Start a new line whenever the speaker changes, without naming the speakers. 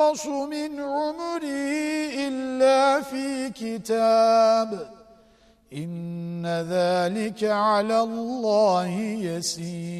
ينقص من عمره إلا في كتاب. إن ذلك على الله يسير.